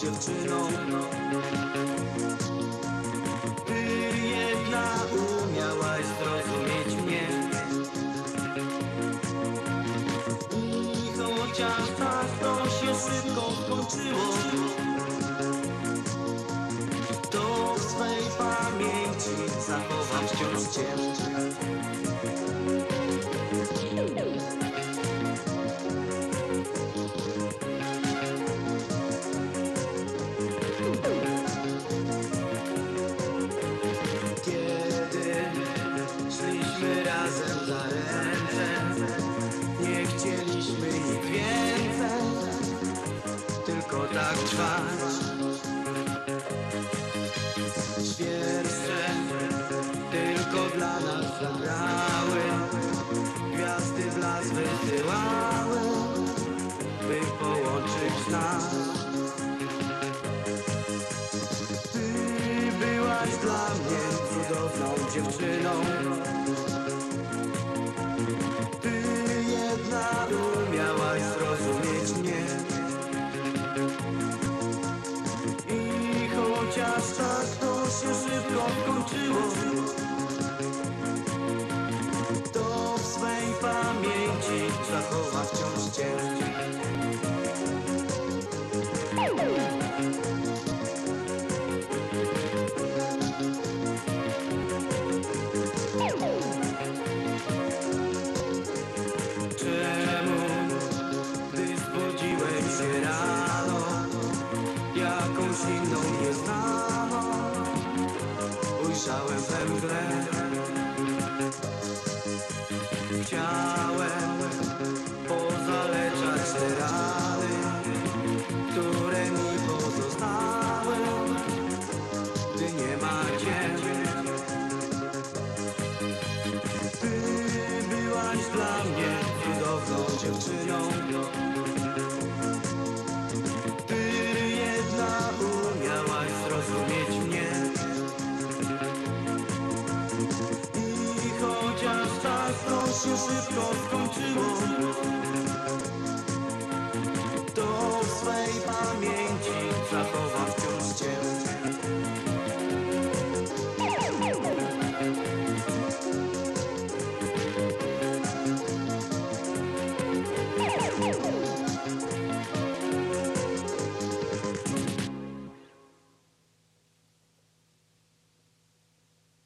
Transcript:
dziewczyną Ty jedna umiałaś zrozumieć mnie. I chociaż tak to się szybko skończyło To w swej pamięci zachowam wciąż Cię tak trwać Świerszcze tylko dla nas zagrały Gwiazdy blask wysyłały By połączyć nas Ty byłaś dla mnie cudowną dziewczyną chociaż tak to się szybko skończyło. To w swej pamięci zachowa wciąż Cię Chciałem pozaleczać te rany Które mi pozostały. Gdy nie ma Ciebie Ty byłaś dla mnie cudowną dziewczyną to się szybko skończyło. To w swej pamięci